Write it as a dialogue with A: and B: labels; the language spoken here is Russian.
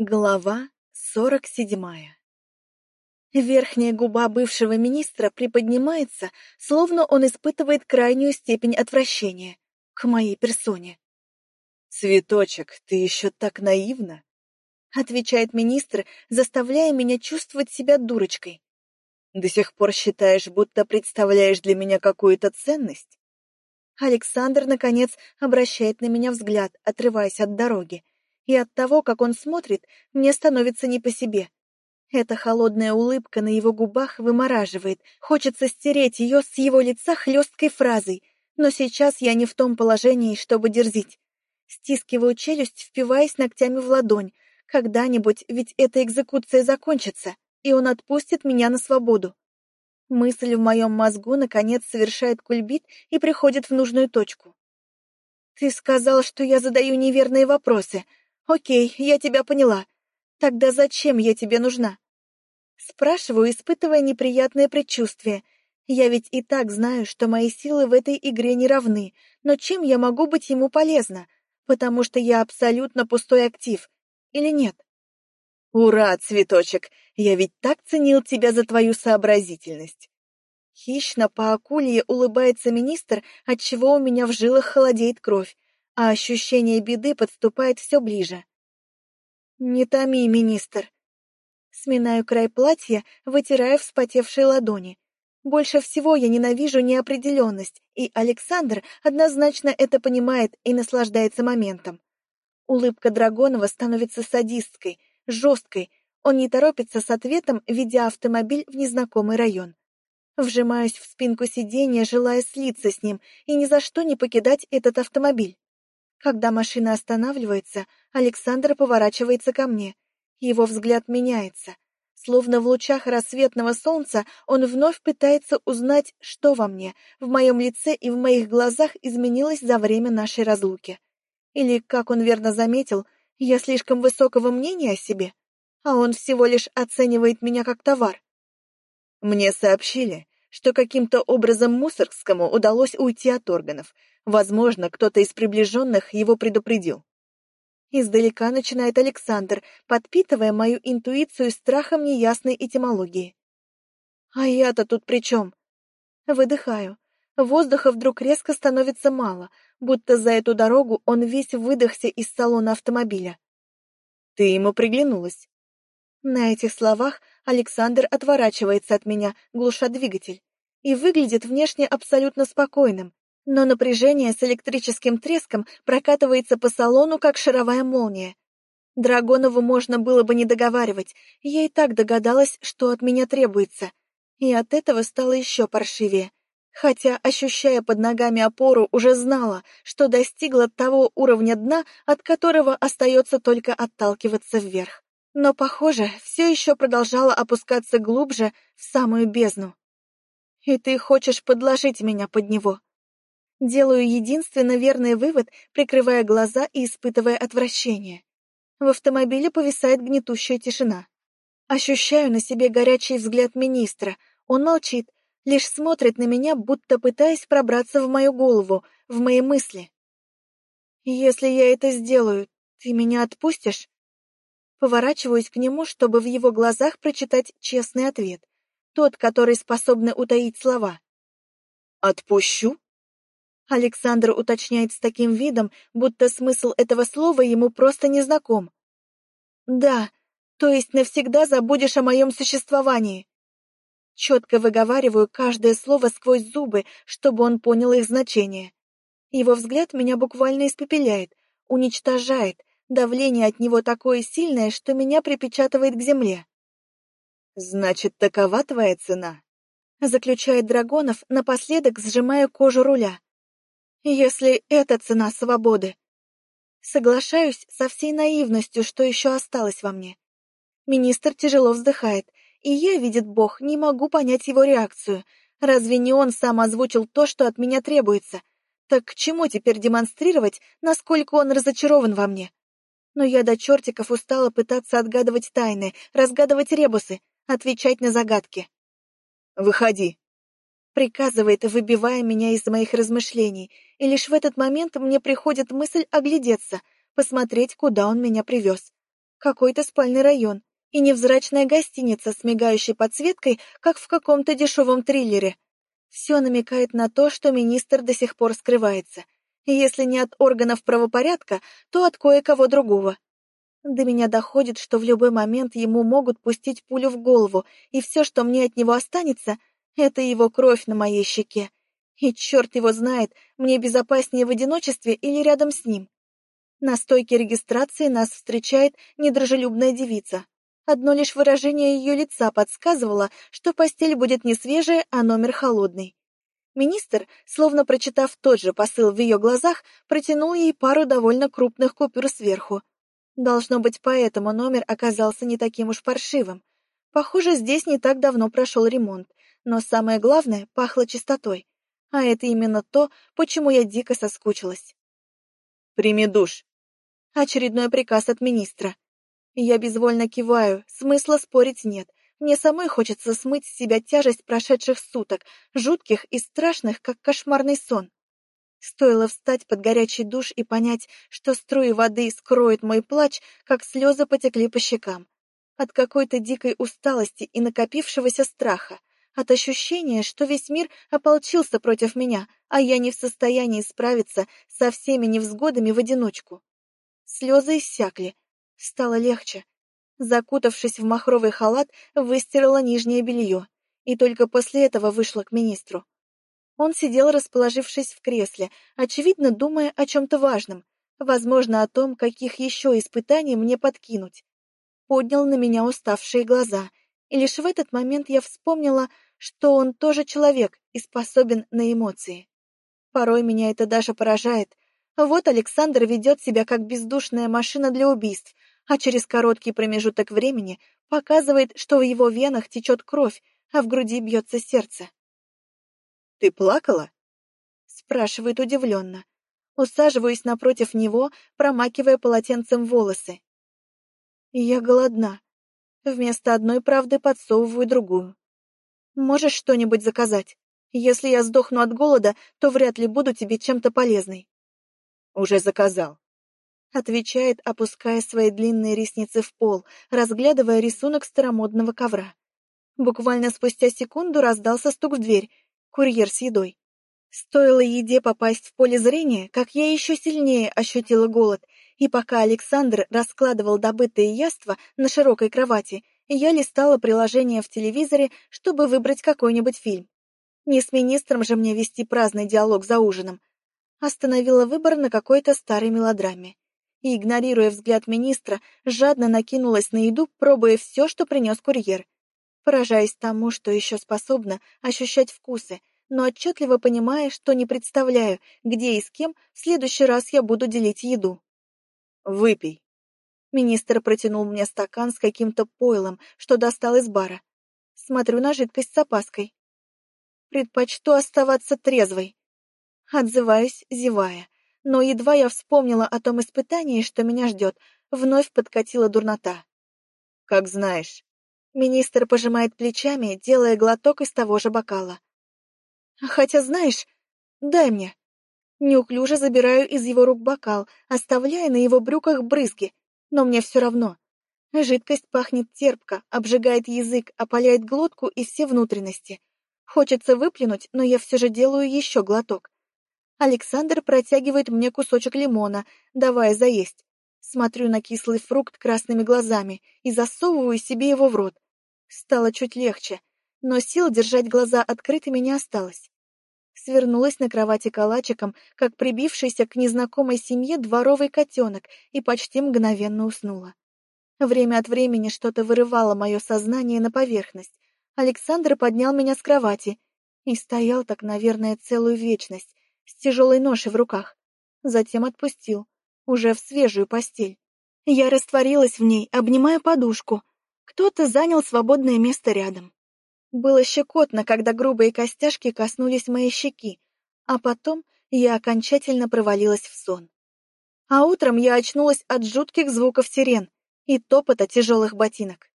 A: Глава сорок седьмая Верхняя губа бывшего министра приподнимается, словно он испытывает крайнюю степень отвращения к моей персоне.
B: «Цветочек, ты еще так наивна!»
A: — отвечает министр, заставляя меня чувствовать себя дурочкой.
B: «До сих пор считаешь, будто представляешь для меня какую-то ценность?»
A: Александр, наконец, обращает на меня взгляд, отрываясь от дороги и от того, как он смотрит, мне становится не по себе. Эта холодная улыбка на его губах вымораживает, хочется стереть ее с его лица хлесткой фразой, но сейчас я не в том положении, чтобы дерзить. Стискиваю челюсть, впиваясь ногтями в ладонь. Когда-нибудь ведь эта экзекуция закончится, и он отпустит меня на свободу. Мысль в моем мозгу наконец совершает кульбит и приходит в нужную точку. «Ты сказал, что я задаю неверные вопросы», «Окей, я тебя поняла. Тогда зачем я тебе нужна?» Спрашиваю, испытывая неприятное предчувствие. Я ведь и так знаю, что мои силы в этой игре не равны, но чем я могу быть ему полезна? Потому что я абсолютно пустой актив. Или нет?
B: «Ура, цветочек! Я ведь так ценил тебя за твою сообразительность!»
A: Хищно по акулье улыбается министр, отчего у меня в жилах холодеет кровь а ощущение беды подступает все ближе. «Не томи, министр!» Сминаю край платья, вытирая вспотевшие ладони. Больше всего я ненавижу неопределенность, и Александр однозначно это понимает и наслаждается моментом. Улыбка Драгонова становится садистской, жесткой. Он не торопится с ответом, ведя автомобиль в незнакомый район. Вжимаюсь в спинку сиденья, желая слиться с ним и ни за что не покидать этот автомобиль. Когда машина останавливается, Александр поворачивается ко мне. Его взгляд меняется. Словно в лучах рассветного солнца он вновь пытается узнать, что во мне, в моем лице и в моих глазах изменилось за время нашей разлуки. Или, как он верно заметил, я слишком высокого мнения о себе, а он всего лишь оценивает меня как товар.
B: Мне сообщили, что каким-то образом Мусоргскому удалось уйти от органов, Возможно, кто-то из приближенных его предупредил.
A: Издалека начинает Александр, подпитывая мою интуицию страхом неясной этимологии. А я-то тут при чем? Выдыхаю. Воздуха вдруг резко становится мало, будто за эту дорогу он весь выдохся из салона автомобиля.
B: Ты ему приглянулась.
A: На этих словах Александр отворачивается от меня, глуша двигатель, и выглядит внешне абсолютно спокойным, но напряжение с электрическим треском прокатывается по салону, как шаровая молния. Драгонову можно было бы не договаривать, я и так догадалась, что от меня требуется, и от этого стало еще паршивее. Хотя, ощущая под ногами опору, уже знала, что достигла того уровня дна, от которого остается только отталкиваться вверх. Но, похоже, все еще продолжала опускаться глубже в самую бездну. И ты хочешь подложить меня под него? Делаю единственно верный вывод, прикрывая глаза и испытывая отвращение. В автомобиле повисает гнетущая тишина. Ощущаю на себе горячий взгляд министра. Он молчит, лишь смотрит на меня, будто пытаясь пробраться в мою голову, в мои мысли. «Если я это сделаю, ты меня отпустишь?» Поворачиваюсь к нему, чтобы в его глазах прочитать честный ответ, тот, который способен утаить слова.
B: «Отпущу?»
A: Александр уточняет с таким видом, будто смысл этого слова ему просто не знаком. «Да, то есть навсегда забудешь о моем существовании». Четко выговариваю каждое слово сквозь зубы, чтобы он понял их значение. Его взгляд меня буквально испепеляет, уничтожает, давление от него такое сильное, что меня припечатывает к земле.
B: «Значит, такова твоя цена?»
A: заключает Драгонов, напоследок сжимая кожу руля если это цена свободы. Соглашаюсь со всей наивностью, что еще осталось во мне. Министр тяжело вздыхает, и я, видит Бог, не могу понять его реакцию. Разве не он сам озвучил то, что от меня требуется? Так к чему теперь демонстрировать, насколько он разочарован во мне? Но я до чертиков устала пытаться отгадывать тайны, разгадывать ребусы, отвечать на загадки.
B: «Выходи»,
A: приказывает, выбивая меня из моих размышлений, и лишь в этот момент мне приходит мысль оглядеться, посмотреть, куда он меня привез. какой-то спальный район и невзрачная гостиница с мигающей подсветкой, как в каком-то дешевом триллере. Все намекает на то, что министр до сих пор скрывается. Если не от органов правопорядка, то от кое-кого другого. До меня доходит, что в любой момент ему могут пустить пулю в голову, и все, что мне от него останется, это его кровь на моей щеке. И черт его знает, мне безопаснее в одиночестве или рядом с ним. На стойке регистрации нас встречает недружелюбная девица. Одно лишь выражение ее лица подсказывало, что постель будет не свежая, а номер холодный. Министр, словно прочитав тот же посыл в ее глазах, протянул ей пару довольно крупных купюр сверху. Должно быть, поэтому номер оказался не таким уж паршивым. Похоже, здесь не так давно прошел ремонт, но самое главное — пахло чистотой. А это именно то, почему я дико соскучилась.
B: «Прими душ!»
A: Очередной приказ от министра. Я безвольно киваю, смысла спорить нет. Мне самой хочется смыть с себя тяжесть прошедших суток, жутких и страшных, как кошмарный сон. Стоило встать под горячий душ и понять, что струи воды скроют мой плач, как слезы потекли по щекам. От какой-то дикой усталости и накопившегося страха, от ощущения, что весь мир ополчился против меня, а я не в состоянии справиться со всеми невзгодами в одиночку. Слезы иссякли. Стало легче. Закутавшись в махровый халат, выстирала нижнее белье и только после этого вышла к министру. Он сидел, расположившись в кресле, очевидно думая о чем-то важном, возможно, о том, каких еще испытаний мне подкинуть. Поднял на меня уставшие глаза, и лишь в этот момент я вспомнила, что он тоже человек и способен на эмоции. Порой меня это даже поражает. Вот Александр ведет себя как бездушная машина для убийств, а через короткий промежуток времени показывает, что в его венах течет кровь, а в груди бьется сердце.
B: «Ты плакала?»
A: спрашивает удивленно. Усаживаюсь напротив него, промакивая полотенцем волосы. Я голодна. Вместо одной правды подсовываю другую. Можешь что-нибудь заказать? Если я сдохну от голода, то вряд ли буду тебе чем-то полезной.
B: Уже заказал.
A: Отвечает, опуская свои длинные ресницы в пол, разглядывая рисунок старомодного ковра. Буквально спустя секунду раздался стук в дверь. Курьер с едой. Стоило еде попасть в поле зрения, как я еще сильнее ощутила голод, и пока Александр раскладывал добытые яства на широкой кровати, я листала приложение в телевизоре, чтобы выбрать какой-нибудь фильм. Не с министром же мне вести праздный диалог за ужином. Остановила выбор на какой-то старой мелодраме и, игнорируя взгляд министра, жадно накинулась на еду, пробуя все, что принес курьер. Поражаясь тому, что еще способна ощущать вкусы, но отчетливо понимая, что не представляю, где и с кем в следующий раз я буду делить еду.
B: «Выпей».
A: Министр протянул мне стакан с каким-то пойлом, что достал из бара. Смотрю на жидкость с опаской. Предпочту оставаться трезвой. Отзываюсь, зевая но едва я вспомнила о том испытании, что меня ждет, вновь подкатила дурнота.
B: «Как знаешь».
A: Министр пожимает плечами, делая глоток из того же бокала. «Хотя, знаешь, дай мне». Неуклюже забираю из его рук бокал, оставляя на его брюках брызги, но мне все равно. Жидкость пахнет терпко, обжигает язык, опаляет глотку и все внутренности. Хочется выплюнуть, но я все же делаю еще глоток. Александр протягивает мне кусочек лимона, давая заесть. Смотрю на кислый фрукт красными глазами и засовываю себе его в рот. Стало чуть легче, но сил держать глаза открытыми не осталось. Свернулась на кровати калачиком, как прибившийся к незнакомой семье дворовый котенок, и почти мгновенно уснула. Время от времени что-то вырывало мое сознание на поверхность. Александр поднял меня с кровати и стоял так, наверное, целую вечность, с тяжелой ношей в руках. Затем отпустил, уже в свежую постель. Я растворилась в ней, обнимая подушку. Кто-то занял свободное место рядом. Было щекотно, когда грубые костяшки коснулись моей щеки, а потом я окончательно провалилась в сон. А утром я очнулась от жутких звуков сирен и топота тяжелых ботинок.